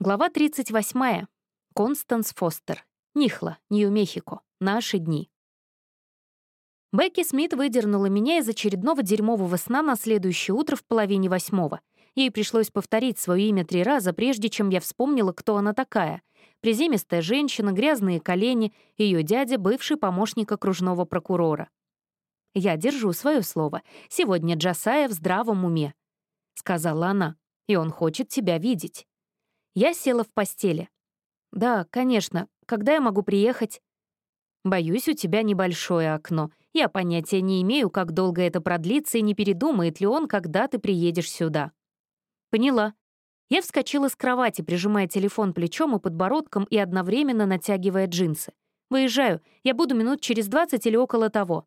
Глава 38. Констанс Фостер. Нихла, Нью-Мехико. Наши дни. Бекки Смит выдернула меня из очередного дерьмового сна на следующее утро в половине восьмого. Ей пришлось повторить свое имя три раза, прежде чем я вспомнила, кто она такая. Приземистая женщина, грязные колени, ее дядя — бывший помощник окружного прокурора. «Я держу свое слово. Сегодня Джасая в здравом уме», — сказала она, — «и он хочет тебя видеть». Я села в постели. «Да, конечно. Когда я могу приехать?» «Боюсь, у тебя небольшое окно. Я понятия не имею, как долго это продлится и не передумает ли он, когда ты приедешь сюда». «Поняла». Я вскочила с кровати, прижимая телефон плечом и подбородком и одновременно натягивая джинсы. «Выезжаю. Я буду минут через двадцать или около того».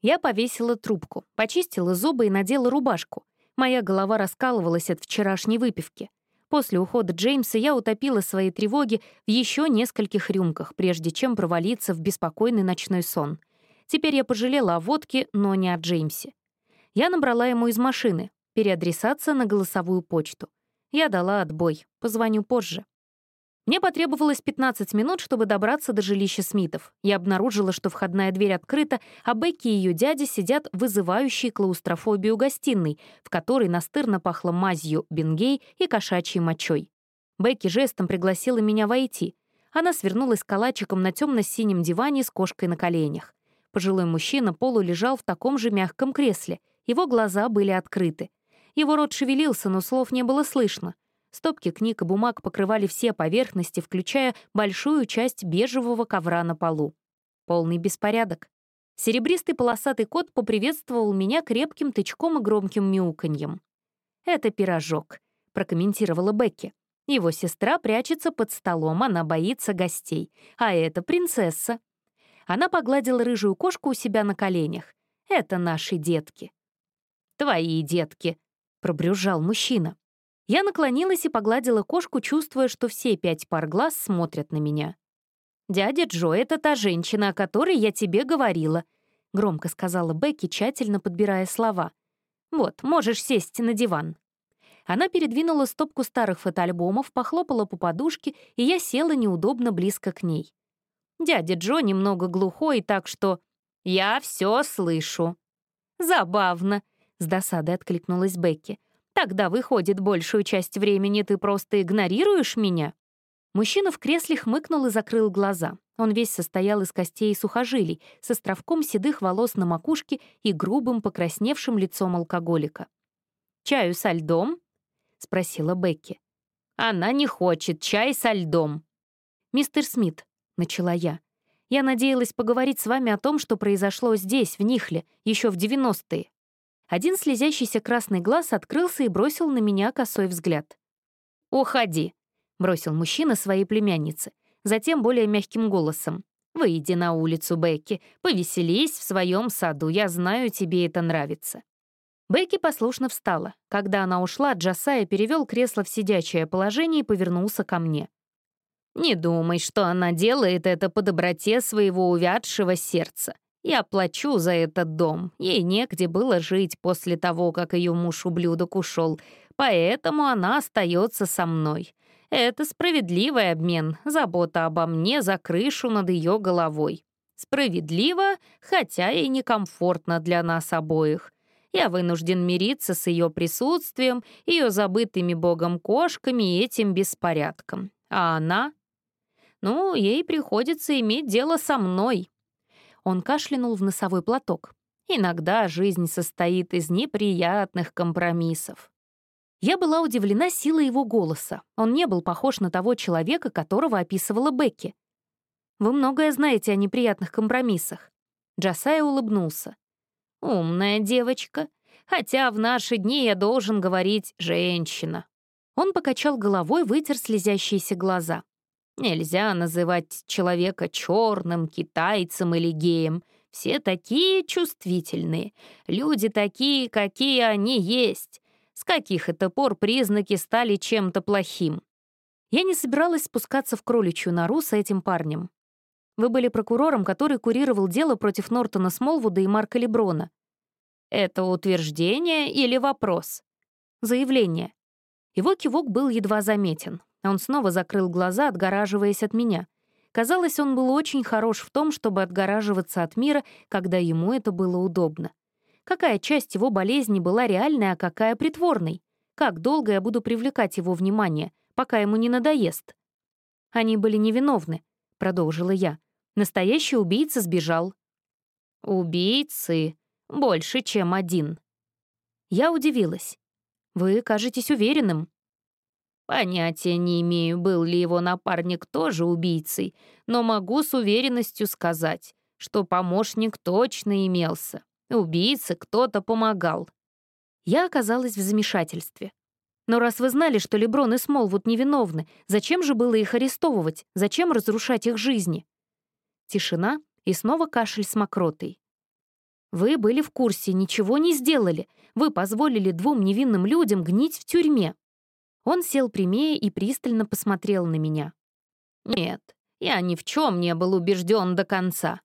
Я повесила трубку, почистила зубы и надела рубашку. Моя голова раскалывалась от вчерашней выпивки. После ухода Джеймса я утопила свои тревоги в еще нескольких рюмках, прежде чем провалиться в беспокойный ночной сон. Теперь я пожалела о водке, но не о Джеймсе. Я набрала ему из машины, переадресация на голосовую почту. Я дала отбой, позвоню позже. Мне потребовалось 15 минут, чтобы добраться до жилища Смитов. Я обнаружила, что входная дверь открыта, а Бекки и ее дядя сидят вызывающей клаустрофобию гостиной, в которой настырно пахло мазью бенгей и кошачьей мочой. Бекки жестом пригласила меня войти. Она свернулась калачиком на темно-синем диване с кошкой на коленях. Пожилой мужчина полу лежал в таком же мягком кресле. Его глаза были открыты. Его рот шевелился, но слов не было слышно. Стопки книг и бумаг покрывали все поверхности, включая большую часть бежевого ковра на полу. Полный беспорядок. Серебристый полосатый кот поприветствовал меня крепким тычком и громким мяуканьем. «Это пирожок», — прокомментировала Бекки. «Его сестра прячется под столом, она боится гостей. А это принцесса». Она погладила рыжую кошку у себя на коленях. «Это наши детки». «Твои детки», — пробрюзжал мужчина. Я наклонилась и погладила кошку, чувствуя, что все пять пар глаз смотрят на меня. «Дядя Джо — это та женщина, о которой я тебе говорила», — громко сказала Бекки, тщательно подбирая слова. «Вот, можешь сесть на диван». Она передвинула стопку старых фотоальбомов, похлопала по подушке, и я села неудобно близко к ней. Дядя Джо немного глухой, так что... «Я все слышу». «Забавно», — с досадой откликнулась Бекки. Тогда, выходит, большую часть времени ты просто игнорируешь меня?» Мужчина в кресле хмыкнул и закрыл глаза. Он весь состоял из костей и сухожилий, с островком седых волос на макушке и грубым покрасневшим лицом алкоголика. «Чаю со льдом?» — спросила Бекки. «Она не хочет чай со льдом». «Мистер Смит», — начала я, — «я надеялась поговорить с вами о том, что произошло здесь, в Нихле, еще в 90-е. Один слезящийся красный глаз открылся и бросил на меня косой взгляд. «Уходи», — бросил мужчина своей племяннице, затем более мягким голосом. «Выйди на улицу, Бекки, повеселись в своем саду, я знаю, тебе это нравится». Бекки послушно встала. Когда она ушла, Джасая перевел кресло в сидячее положение и повернулся ко мне. «Не думай, что она делает это по доброте своего увядшего сердца. Я плачу за этот дом. Ей негде было жить после того, как ее муж-ублюдок ушел, поэтому она остается со мной. Это справедливый обмен, забота обо мне за крышу над ее головой. Справедливо, хотя и некомфортно для нас обоих. Я вынужден мириться с ее присутствием, ее забытыми богом кошками и этим беспорядком. А она? Ну, ей приходится иметь дело со мной, он кашлянул в носовой платок. «Иногда жизнь состоит из неприятных компромиссов». Я была удивлена силой его голоса. Он не был похож на того человека, которого описывала Бекки. «Вы многое знаете о неприятных компромиссах». Джасай улыбнулся. «Умная девочка. Хотя в наши дни я должен говорить «женщина». Он покачал головой, вытер слезящиеся глаза. Нельзя называть человека черным, китайцем или геем. Все такие чувствительные. Люди такие, какие они есть. С каких это пор признаки стали чем-то плохим? Я не собиралась спускаться в кроличью нору с этим парнем. Вы были прокурором, который курировал дело против Нортона Смолвуда и Марка Леброна. Это утверждение или вопрос? Заявление. Его кивок был едва заметен. Он снова закрыл глаза, отгораживаясь от меня. Казалось, он был очень хорош в том, чтобы отгораживаться от мира, когда ему это было удобно. Какая часть его болезни была реальной, а какая — притворной? Как долго я буду привлекать его внимание, пока ему не надоест? Они были невиновны, — продолжила я. Настоящий убийца сбежал. Убийцы больше, чем один. Я удивилась. Вы кажетесь уверенным. Понятия не имею, был ли его напарник тоже убийцей, но могу с уверенностью сказать, что помощник точно имелся. Убийце кто-то помогал. Я оказалась в замешательстве. Но раз вы знали, что Леброн и Смолвуд невиновны, зачем же было их арестовывать? Зачем разрушать их жизни? Тишина и снова кашель с мокротой. Вы были в курсе, ничего не сделали. Вы позволили двум невинным людям гнить в тюрьме. Он сел прямее и пристально посмотрел на меня. Нет, я ни в чем не был убежден до конца.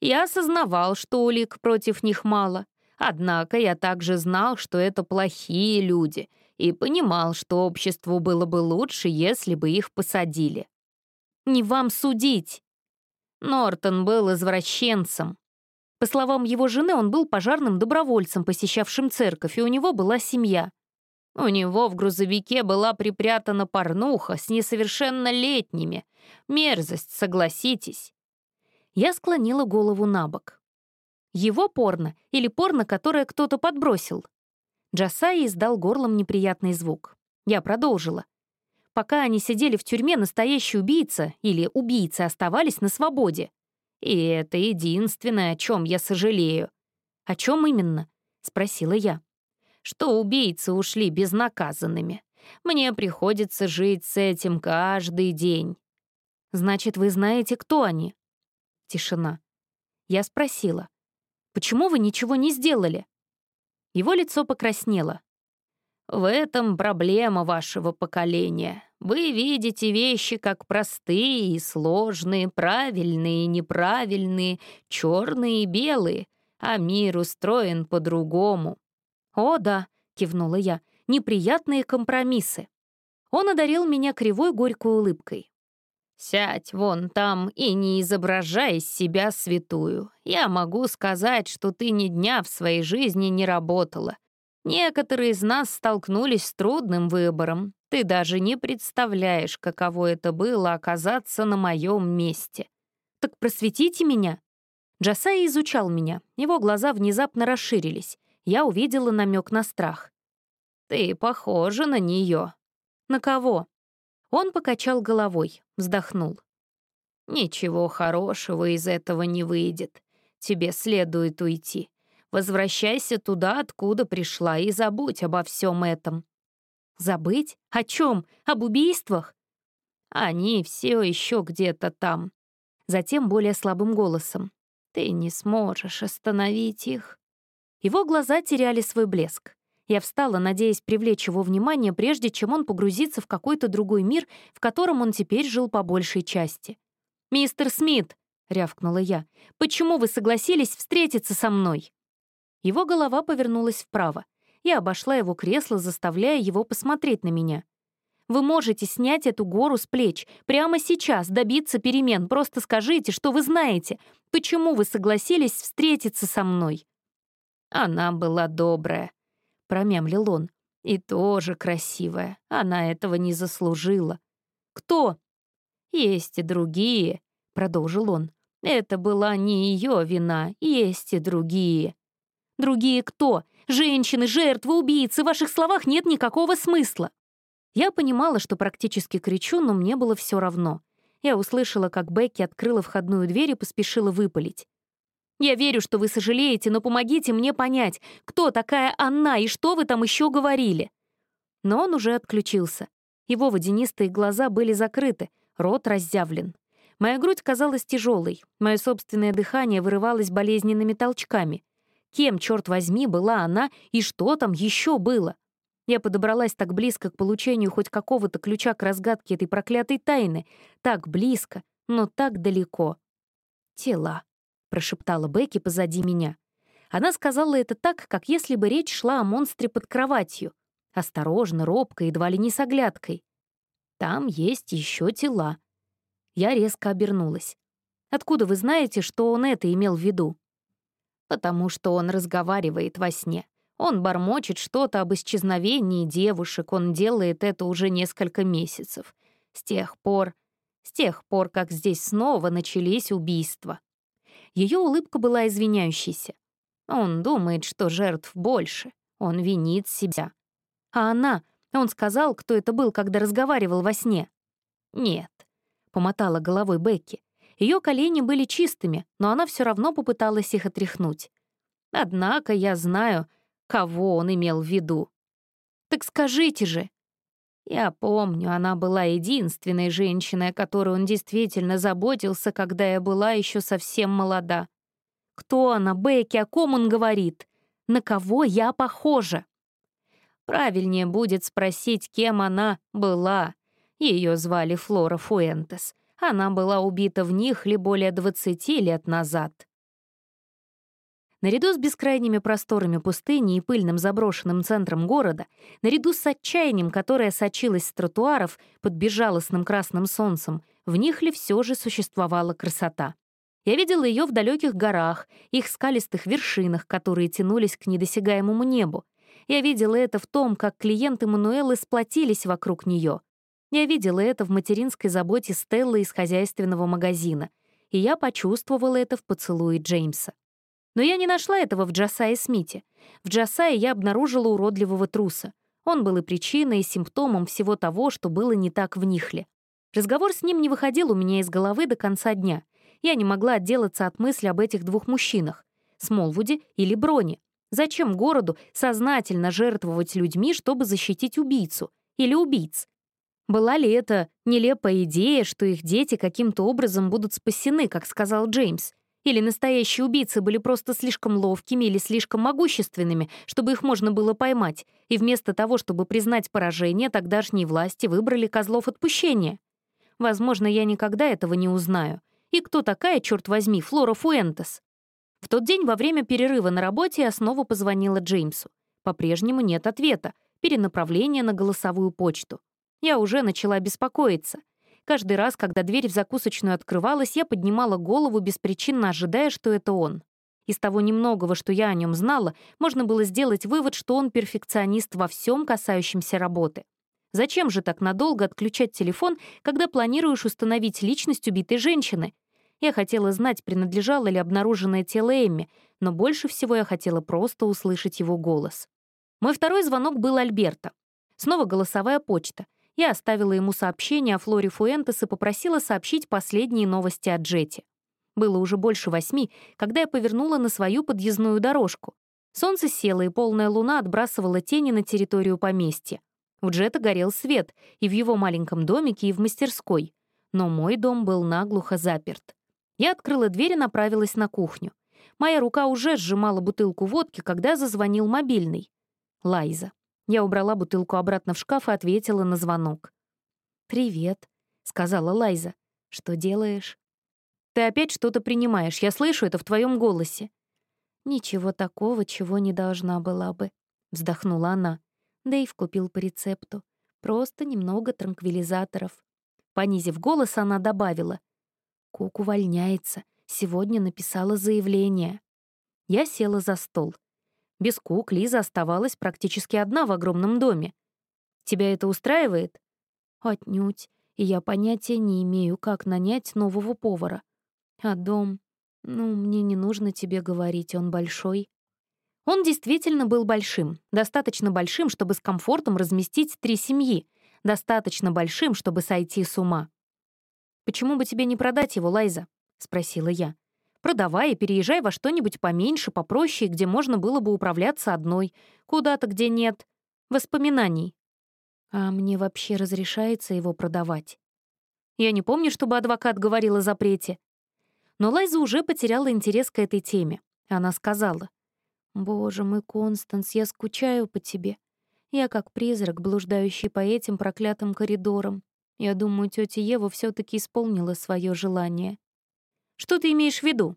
Я осознавал, что улик против них мало. Однако я также знал, что это плохие люди — и понимал, что обществу было бы лучше, если бы их посадили. «Не вам судить!» Нортон был извращенцем. По словам его жены, он был пожарным добровольцем, посещавшим церковь, и у него была семья. У него в грузовике была припрятана порнуха с несовершеннолетними. Мерзость, согласитесь. Я склонила голову на бок. Его порно или порно, которое кто-то подбросил? Джасай издал горлом неприятный звук. Я продолжила. Пока они сидели в тюрьме, настоящий убийца или убийцы оставались на свободе. И это единственное, о чем я сожалею. «О чем именно?» — спросила я. «Что убийцы ушли безнаказанными. Мне приходится жить с этим каждый день». «Значит, вы знаете, кто они?» Тишина. Я спросила. «Почему вы ничего не сделали?» Его лицо покраснело. «В этом проблема вашего поколения. Вы видите вещи как простые и сложные, правильные и неправильные, черные и белые, а мир устроен по-другому». «О, да», — кивнула я, — «неприятные компромиссы». Он одарил меня кривой горькой улыбкой. «Сядь вон там и не изображай из себя святую. Я могу сказать, что ты ни дня в своей жизни не работала. Некоторые из нас столкнулись с трудным выбором. Ты даже не представляешь, каково это было оказаться на моем месте. Так просветите меня». Джасай изучал меня. Его глаза внезапно расширились. Я увидела намек на страх. «Ты похожа на нее». «На кого?» Он покачал головой, вздохнул. «Ничего хорошего из этого не выйдет. Тебе следует уйти. Возвращайся туда, откуда пришла, и забудь обо всем этом». «Забыть? О чем? Об убийствах?» «Они все еще где-то там». Затем более слабым голосом. «Ты не сможешь остановить их». Его глаза теряли свой блеск. Я встала, надеясь привлечь его внимание, прежде чем он погрузится в какой-то другой мир, в котором он теперь жил по большей части. «Мистер Смит!» — рявкнула я. «Почему вы согласились встретиться со мной?» Его голова повернулась вправо. Я обошла его кресло, заставляя его посмотреть на меня. «Вы можете снять эту гору с плеч. Прямо сейчас добиться перемен. Просто скажите, что вы знаете. Почему вы согласились встретиться со мной?» Она была добрая, — промямлил он. «И тоже красивая. Она этого не заслужила». «Кто?» «Есть и другие», — продолжил он. «Это была не ее вина, есть и другие». «Другие кто? Женщины, жертвы, убийцы. В ваших словах нет никакого смысла». Я понимала, что практически кричу, но мне было все равно. Я услышала, как Бекки открыла входную дверь и поспешила выпалить. Я верю, что вы сожалеете, но помогите мне понять, кто такая она и что вы там еще говорили». Но он уже отключился. Его водянистые глаза были закрыты, рот разъявлен. Моя грудь казалась тяжелой, мое собственное дыхание вырывалось болезненными толчками. Кем, черт возьми, была она и что там еще было? Я подобралась так близко к получению хоть какого-то ключа к разгадке этой проклятой тайны. Так близко, но так далеко. Тела прошептала Бекки позади меня. Она сказала это так, как если бы речь шла о монстре под кроватью. Осторожно, робко, едва ли не с оглядкой. Там есть еще тела». Я резко обернулась. «Откуда вы знаете, что он это имел в виду?» «Потому что он разговаривает во сне. Он бормочет что-то об исчезновении девушек, он делает это уже несколько месяцев. С тех пор... С тех пор, как здесь снова начались убийства». Ее улыбка была извиняющейся. Он думает, что жертв больше. Он винит себя. А она... Он сказал, кто это был, когда разговаривал во сне. «Нет», — помотала головой Бекки. Ее колени были чистыми, но она все равно попыталась их отряхнуть. «Однако я знаю, кого он имел в виду». «Так скажите же!» Я помню, она была единственной женщиной, о которой он действительно заботился, когда я была еще совсем молода. Кто она, Бекки, о ком он говорит? На кого я похожа? Правильнее будет спросить, кем она была. Ее звали Флора Фуэнтес. Она была убита в них ли более 20 лет назад. Наряду с бескрайними просторами пустыни и пыльным заброшенным центром города, наряду с отчаянием, которое сочилось с тротуаров под безжалостным красным солнцем, в них ли все же существовала красота. Я видела ее в далеких горах, их скалистых вершинах, которые тянулись к недосягаемому небу. Я видела это в том, как клиенты Мануэлы сплотились вокруг нее. Я видела это в материнской заботе Стеллы из хозяйственного магазина. И я почувствовала это в поцелуе Джеймса. Но я не нашла этого в Джасае Смите. В Джасае я обнаружила уродливого труса. Он был и причиной, и симптомом всего того, что было не так в Нихле. Разговор с ним не выходил у меня из головы до конца дня. Я не могла отделаться от мысли об этих двух мужчинах — Смолвуде или Броне. Зачем городу сознательно жертвовать людьми, чтобы защитить убийцу или убийц? Была ли это нелепая идея, что их дети каким-то образом будут спасены, как сказал Джеймс? Или настоящие убийцы были просто слишком ловкими или слишком могущественными, чтобы их можно было поймать, и вместо того, чтобы признать поражение, тогдашние власти выбрали козлов отпущения? Возможно, я никогда этого не узнаю. И кто такая, черт возьми, Флора Фуэнтес? В тот день во время перерыва на работе я снова позвонила Джеймсу. По-прежнему нет ответа, перенаправление на голосовую почту. Я уже начала беспокоиться. Каждый раз, когда дверь в закусочную открывалась, я поднимала голову, беспричинно ожидая, что это он. Из того немногого, что я о нем знала, можно было сделать вывод, что он перфекционист во всем, касающемся работы. Зачем же так надолго отключать телефон, когда планируешь установить личность убитой женщины? Я хотела знать, принадлежало ли обнаруженное тело Эмми, но больше всего я хотела просто услышать его голос. Мой второй звонок был Альберта. Снова голосовая почта. Я оставила ему сообщение о Флоре Фуэнтес и попросила сообщить последние новости о Джете. Было уже больше восьми, когда я повернула на свою подъездную дорожку. Солнце село, и полная луна отбрасывала тени на территорию поместья. У Джета горел свет и в его маленьком домике, и в мастерской. Но мой дом был наглухо заперт. Я открыла дверь и направилась на кухню. Моя рука уже сжимала бутылку водки, когда зазвонил мобильный. Лайза. Я убрала бутылку обратно в шкаф и ответила на звонок. «Привет», — сказала Лайза. «Что делаешь?» «Ты опять что-то принимаешь, я слышу это в твоем голосе». «Ничего такого, чего не должна была бы», — вздохнула она. Дэйв купил по рецепту. Просто немного транквилизаторов. Понизив голос, она добавила — Кук увольняется. Сегодня написала заявление. Я села за стол. Без Кук Лиза оставалась практически одна в огромном доме. Тебя это устраивает? Отнюдь. И я понятия не имею, как нанять нового повара. А дом? Ну, мне не нужно тебе говорить, он большой. Он действительно был большим, достаточно большим, чтобы с комфортом разместить три семьи, достаточно большим, чтобы сойти с ума. «Почему бы тебе не продать его, Лайза?» — спросила я. «Продавай и переезжай во что-нибудь поменьше, попроще, где можно было бы управляться одной, куда-то, где нет воспоминаний». «А мне вообще разрешается его продавать?» Я не помню, чтобы адвокат говорил о запрете. Но Лайза уже потеряла интерес к этой теме. Она сказала, «Боже мой, Констанс, я скучаю по тебе. Я как призрак, блуждающий по этим проклятым коридорам. Я думаю, тетя Ева все таки исполнила свое желание. Что ты имеешь в виду?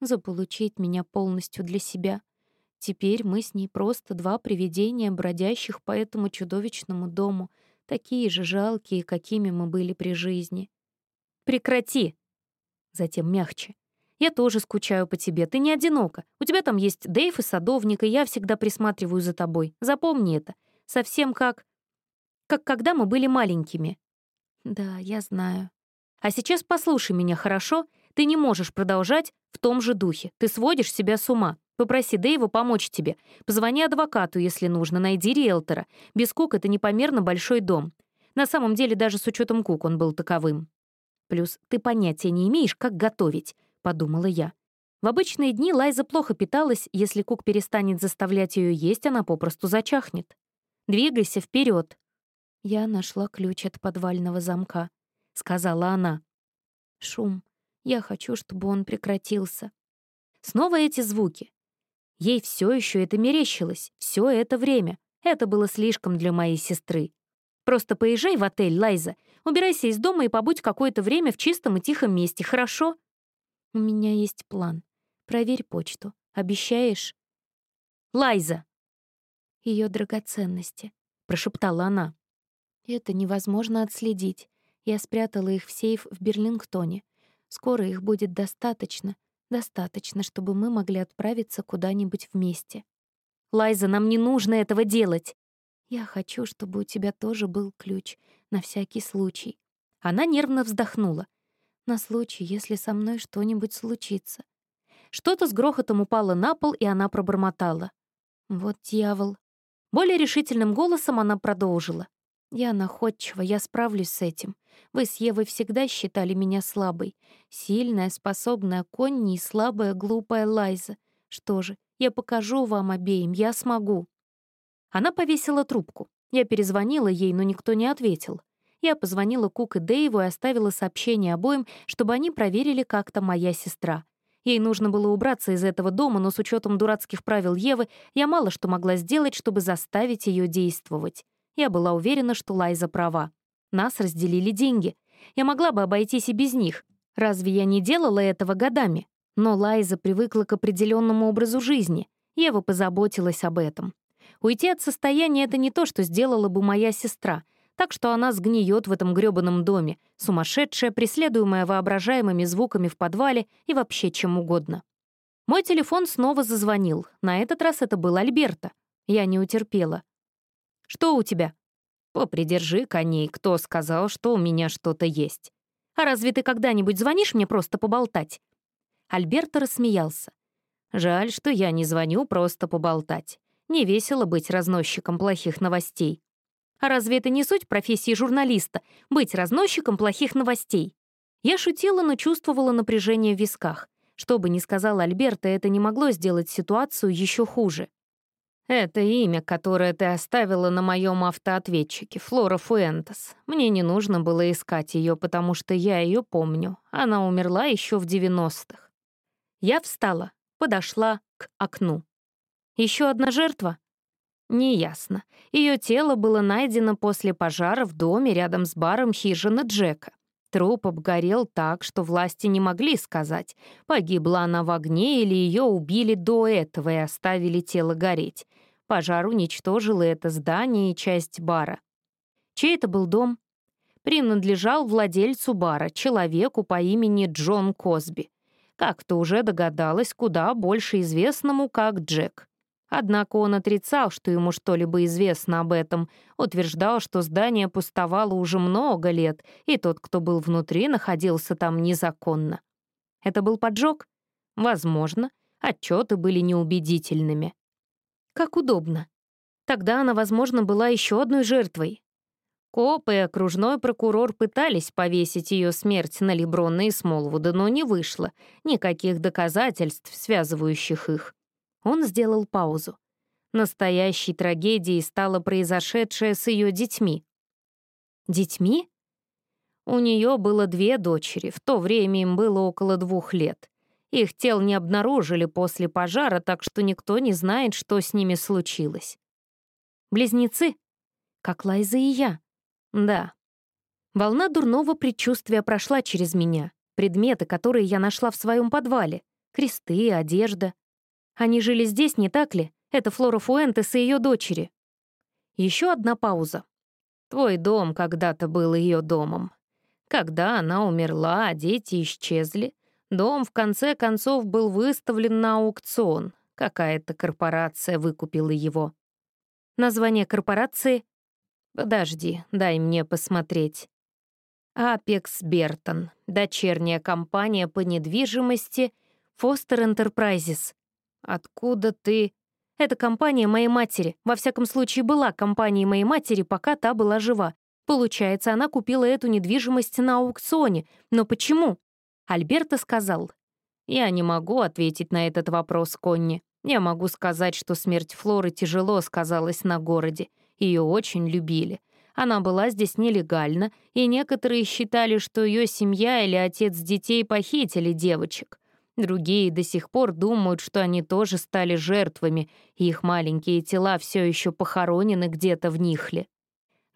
Заполучить меня полностью для себя. Теперь мы с ней просто два привидения, бродящих по этому чудовищному дому, Такие же жалкие, какими мы были при жизни. Прекрати! Затем мягче. Я тоже скучаю по тебе, ты не одинока. У тебя там есть Дэйв и садовник, и я всегда присматриваю за тобой. Запомни это. Совсем как... Как когда мы были маленькими. Да, я знаю. А сейчас послушай меня, хорошо? Ты не можешь продолжать в том же духе. Ты сводишь себя с ума. Попроси Дэйва помочь тебе. Позвони адвокату, если нужно, найди риэлтора. Без Кук это непомерно большой дом. На самом деле, даже с учетом Кук он был таковым. Плюс ты понятия не имеешь, как готовить, — подумала я. В обычные дни Лайза плохо питалась, если Кук перестанет заставлять ее есть, она попросту зачахнет. Двигайся вперед. Я нашла ключ от подвального замка, — сказала она. Шум. Я хочу, чтобы он прекратился. Снова эти звуки. Ей все еще это мерещилось, все это время. Это было слишком для моей сестры. Просто поезжай в отель, Лайза. Убирайся из дома и побудь какое-то время в чистом и тихом месте, хорошо? У меня есть план. Проверь почту. Обещаешь? Лайза! Ее драгоценности, прошептала она. Это невозможно отследить. Я спрятала их в сейф в Берлингтоне. Скоро их будет достаточно, Достаточно, чтобы мы могли отправиться куда-нибудь вместе. Лайза, нам не нужно этого делать. Я хочу, чтобы у тебя тоже был ключ, на всякий случай. Она нервно вздохнула. На случай, если со мной что-нибудь случится. Что-то с грохотом упало на пол, и она пробормотала. Вот дьявол. Более решительным голосом она продолжила. Я находчива, я справлюсь с этим. Вы с Евой всегда считали меня слабой. Сильная, способная Конни и слабая, глупая Лайза. Что же, я покажу вам обеим, я смогу». Она повесила трубку. Я перезвонила ей, но никто не ответил. Я позвонила Кук и Дэйву и оставила сообщение обоим, чтобы они проверили, как то моя сестра. Ей нужно было убраться из этого дома, но с учетом дурацких правил Евы я мало что могла сделать, чтобы заставить ее действовать. Я была уверена, что Лайза права. Нас разделили деньги. Я могла бы обойтись и без них. Разве я не делала этого годами? Но Лайза привыкла к определенному образу жизни. Ева позаботилась об этом. Уйти от состояния — это не то, что сделала бы моя сестра. Так что она сгниет в этом грёбаном доме, сумасшедшая, преследуемая воображаемыми звуками в подвале и вообще чем угодно. Мой телефон снова зазвонил. На этот раз это был Альберта. Я не утерпела. «Что у тебя?» «Попридержи коней, кто сказал, что у меня что-то есть. А разве ты когда-нибудь звонишь мне просто поболтать?» Альберто рассмеялся. «Жаль, что я не звоню просто поболтать. Не весело быть разносчиком плохих новостей. А разве это не суть профессии журналиста — быть разносчиком плохих новостей?» Я шутила, но чувствовала напряжение в висках. Что бы ни сказал Альберто, это не могло сделать ситуацию еще хуже. Это имя, которое ты оставила на моем автоответчике, Флора Фуэнтес. Мне не нужно было искать ее, потому что я ее помню. Она умерла еще в 90-х. Я встала, подошла к окну. Еще одна жертва? Неясно. Ее тело было найдено после пожара в доме рядом с баром хижины Джека. Труп обгорел так, что власти не могли сказать, погибла она в огне или ее убили до этого и оставили тело гореть. Пожар уничтожил это здание и часть бара. Чей это был дом? Принадлежал владельцу бара, человеку по имени Джон Косби. Как то уже догадалась, куда больше известному, как Джек. Однако он отрицал, что ему что-либо известно об этом, утверждал, что здание пустовало уже много лет, и тот, кто был внутри, находился там незаконно. Это был поджог? Возможно. Отчеты были неубедительными. Как удобно. Тогда она, возможно, была еще одной жертвой. Коп и окружной прокурор пытались повесить ее смерть на Леброна и Смолвуда, но не вышло. Никаких доказательств, связывающих их. Он сделал паузу. Настоящей трагедией стало произошедшее с ее детьми. Детьми? У нее было две дочери, в то время им было около двух лет. Их тел не обнаружили после пожара, так что никто не знает, что с ними случилось. Близнецы? Как Лайза и я. Да. Волна дурного предчувствия прошла через меня. Предметы, которые я нашла в своем подвале. Кресты, одежда. Они жили здесь, не так ли? Это Флора Фуэнтес и ее дочери. Еще одна пауза. Твой дом когда-то был ее домом. Когда она умерла, а дети исчезли, дом в конце концов был выставлен на аукцион. Какая-то корпорация выкупила его. Название корпорации? Подожди, дай мне посмотреть. Apex Бертон, дочерняя компания по недвижимости Foster Enterprises. Откуда ты? Это компания моей матери. Во всяком случае, была компанией моей матери, пока та была жива. Получается, она купила эту недвижимость на аукционе. Но почему? Альберто сказал. Я не могу ответить на этот вопрос, Конни. Я могу сказать, что смерть Флоры тяжело сказалась на городе. Ее очень любили. Она была здесь нелегально, и некоторые считали, что ее семья или отец детей похитили девочек. Другие до сих пор думают, что они тоже стали жертвами, и их маленькие тела все еще похоронены где-то в Нихле.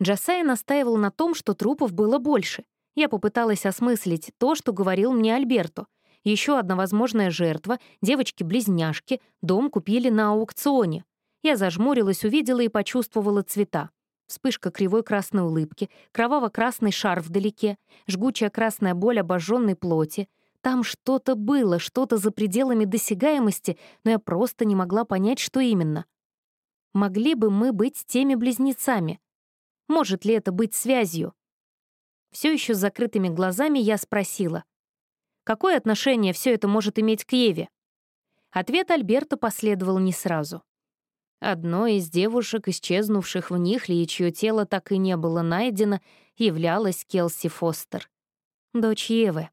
Джасай настаивал на том, что трупов было больше. Я попыталась осмыслить то, что говорил мне Альберто. Еще одна возможная жертва, девочки-близняшки, дом купили на аукционе. Я зажмурилась, увидела и почувствовала цвета. Вспышка кривой красной улыбки, кроваво-красный шар вдалеке, жгучая красная боль обожженной плоти. Там что-то было, что-то за пределами досягаемости, но я просто не могла понять, что именно. Могли бы мы быть теми близнецами? Может ли это быть связью? Все еще с закрытыми глазами я спросила. Какое отношение все это может иметь к Еве? Ответ Альберта последовал не сразу. Одной из девушек, исчезнувших в Нихле и чье тело так и не было найдено, являлась Келси Фостер. Дочь Евы.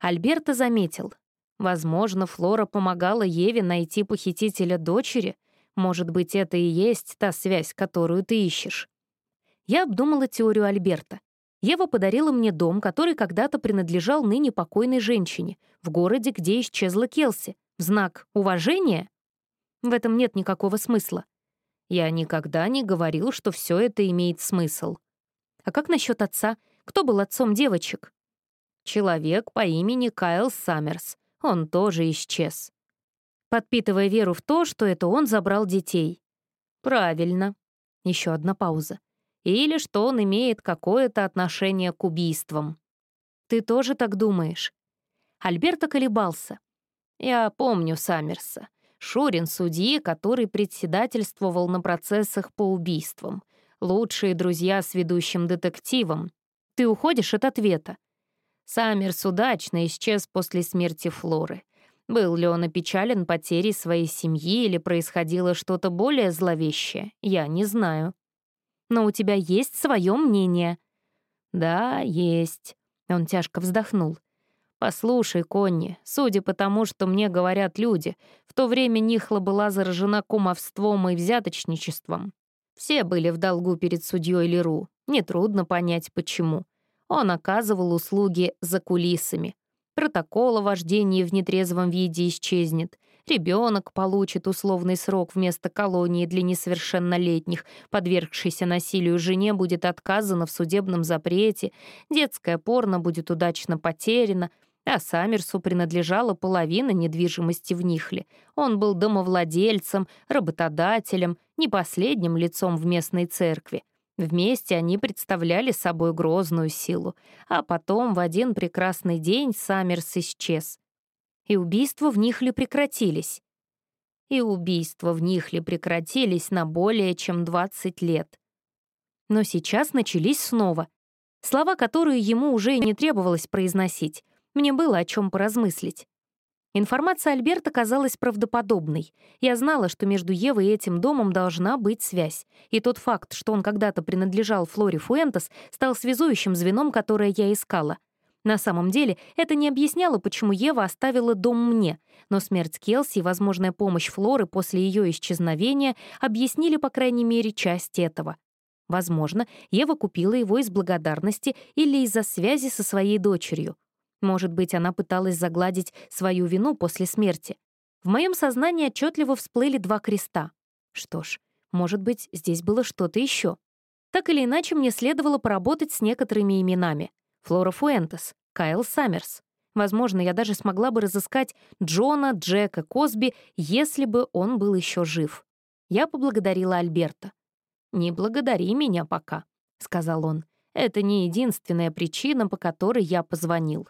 Альберта заметил. Возможно, Флора помогала Еве найти похитителя дочери. Может быть, это и есть та связь, которую ты ищешь. Я обдумала теорию Альберта. Ева подарила мне дом, который когда-то принадлежал ныне покойной женщине, в городе, где исчезла Келси, в знак уважения в этом нет никакого смысла. Я никогда не говорил, что все это имеет смысл. А как насчет отца? Кто был отцом девочек? Человек по имени Кайл Саммерс. Он тоже исчез. Подпитывая веру в то, что это он забрал детей. Правильно. Еще одна пауза. Или что он имеет какое-то отношение к убийствам. Ты тоже так думаешь? Альберто колебался. Я помню Саммерса. Шурин — судьи, который председательствовал на процессах по убийствам. Лучшие друзья с ведущим детективом. Ты уходишь от ответа. Саммерс удачно исчез после смерти Флоры. Был ли он опечален потерей своей семьи или происходило что-то более зловещее, я не знаю. Но у тебя есть свое мнение. Да, есть. Он тяжко вздохнул. «Послушай, Конни, судя по тому, что мне говорят люди, в то время Нихла была заражена кумовством и взяточничеством. Все были в долгу перед судьей Леру. Нетрудно понять, почему. Он оказывал услуги за кулисами. Протокол о вождении в нетрезвом виде исчезнет. Ребенок получит условный срок вместо колонии для несовершеннолетних. Подвергшейся насилию жене будет отказано в судебном запрете. Детское порно будет удачно потеряно а Саммерсу принадлежала половина недвижимости в Нихле. Он был домовладельцем, работодателем, не последним лицом в местной церкви. Вместе они представляли собой грозную силу. А потом в один прекрасный день Саммерс исчез. И убийства в Нихле прекратились. И убийства в Нихле прекратились на более чем 20 лет. Но сейчас начались снова. Слова, которые ему уже не требовалось произносить. Мне было о чем поразмыслить. Информация Альберта казалась правдоподобной. Я знала, что между Евой и этим домом должна быть связь. И тот факт, что он когда-то принадлежал Флоре Фуэнтес, стал связующим звеном, которое я искала. На самом деле, это не объясняло, почему Ева оставила дом мне, но смерть Келси и возможная помощь Флоры после ее исчезновения объяснили, по крайней мере, часть этого. Возможно, Ева купила его из благодарности или из-за связи со своей дочерью. Может быть, она пыталась загладить свою вину после смерти. В моем сознании отчетливо всплыли два креста. Что ж, может быть, здесь было что-то еще. Так или иначе, мне следовало поработать с некоторыми именами. Флора Фуэнтес, Кайл Саммерс. Возможно, я даже смогла бы разыскать Джона, Джека, Косби, если бы он был еще жив. Я поблагодарила Альберта. «Не благодари меня пока. сказал он. «Это не единственная причина, по которой я позвонил».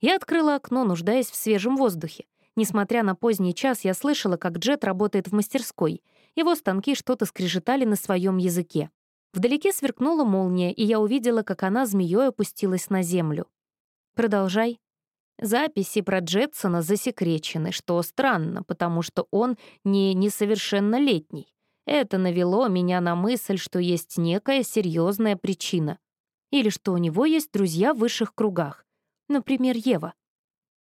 Я открыла окно, нуждаясь в свежем воздухе. Несмотря на поздний час, я слышала, как Джет работает в мастерской. Его станки что-то скрежетали на своем языке. Вдалеке сверкнула молния, и я увидела, как она змеей опустилась на землю. «Продолжай». Записи про Джетсона засекречены, что странно, потому что он не несовершеннолетний. Это навело меня на мысль, что есть некая серьезная причина. Или что у него есть друзья в высших кругах. Например, Ева.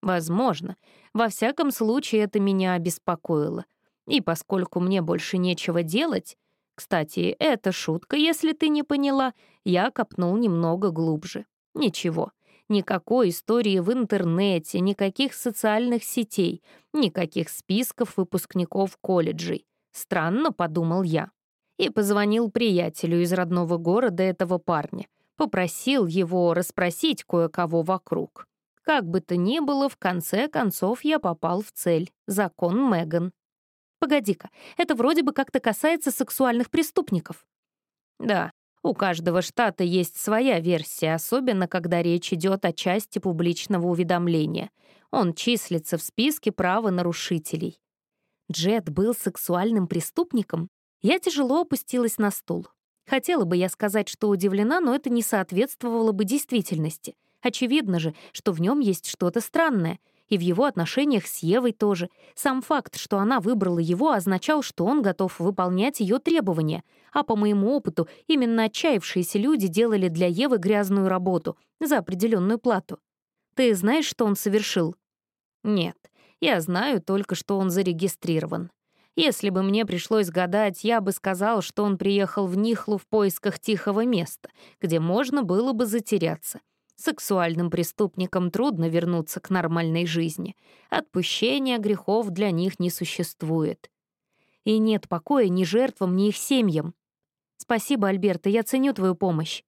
Возможно. Во всяком случае, это меня обеспокоило. И поскольку мне больше нечего делать... Кстати, это шутка, если ты не поняла. Я копнул немного глубже. Ничего. Никакой истории в интернете, никаких социальных сетей, никаких списков выпускников колледжей. Странно, подумал я. И позвонил приятелю из родного города этого парня. Попросил его расспросить кое-кого вокруг. Как бы то ни было, в конце концов я попал в цель. Закон Меган. Погоди-ка, это вроде бы как-то касается сексуальных преступников. Да, у каждого штата есть своя версия, особенно когда речь идет о части публичного уведомления. Он числится в списке правонарушителей. Джет был сексуальным преступником? Я тяжело опустилась на стул. Хотела бы я сказать, что удивлена, но это не соответствовало бы действительности. Очевидно же, что в нем есть что-то странное — и в его отношениях с Евой тоже. Сам факт, что она выбрала его, означал, что он готов выполнять ее требования. А по моему опыту, именно отчаявшиеся люди делали для Евы грязную работу за определенную плату. Ты знаешь, что он совершил? Нет, я знаю только, что он зарегистрирован. Если бы мне пришлось гадать, я бы сказал, что он приехал в Нихлу в поисках тихого места, где можно было бы затеряться. Сексуальным преступникам трудно вернуться к нормальной жизни. Отпущения грехов для них не существует. И нет покоя ни жертвам, ни их семьям. Спасибо, Альберта, я ценю твою помощь.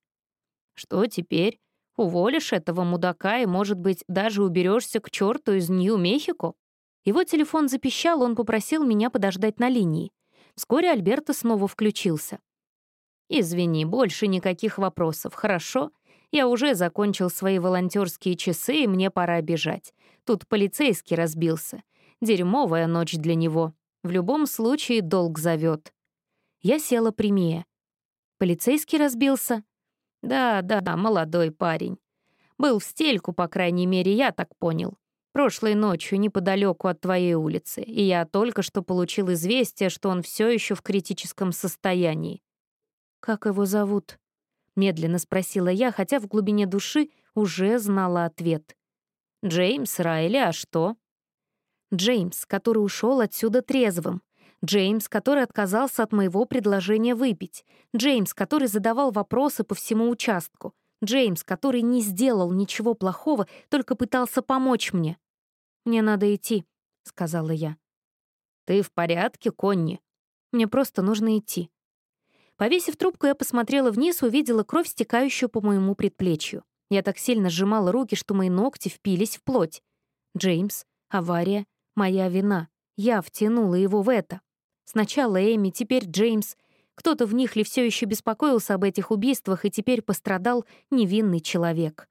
Что теперь? Уволишь этого мудака и, может быть, даже уберешься к черту из Нью-Мехико? Его телефон запищал, он попросил меня подождать на линии. Вскоре Альберта снова включился. «Извини, больше никаких вопросов, хорошо? Я уже закончил свои волонтерские часы, и мне пора бежать. Тут полицейский разбился. Дерьмовая ночь для него. В любом случае долг зовет. Я села прямее. Полицейский разбился? Да, да, молодой парень. Был в стельку, по крайней мере, я так понял. Прошлой ночью неподалеку от твоей улицы, и я только что получил известие, что он все еще в критическом состоянии. Как его зовут? Медленно спросила я, хотя в глубине души уже знала ответ. «Джеймс Райли, а что?» Джеймс, который ушел отсюда трезвым. Джеймс, который отказался от моего предложения выпить. Джеймс, который задавал вопросы по всему участку. Джеймс, который не сделал ничего плохого, только пытался помочь мне. «Мне надо идти», — сказала я. «Ты в порядке, Конни?» «Мне просто нужно идти». Повесив трубку, я посмотрела вниз и увидела кровь, стекающую по моему предплечью. Я так сильно сжимала руки, что мои ногти впились в плоть. Джеймс, авария, моя вина. Я втянула его в это. Сначала Эми, теперь Джеймс. Кто-то в них ли все еще беспокоился об этих убийствах, и теперь пострадал невинный человек.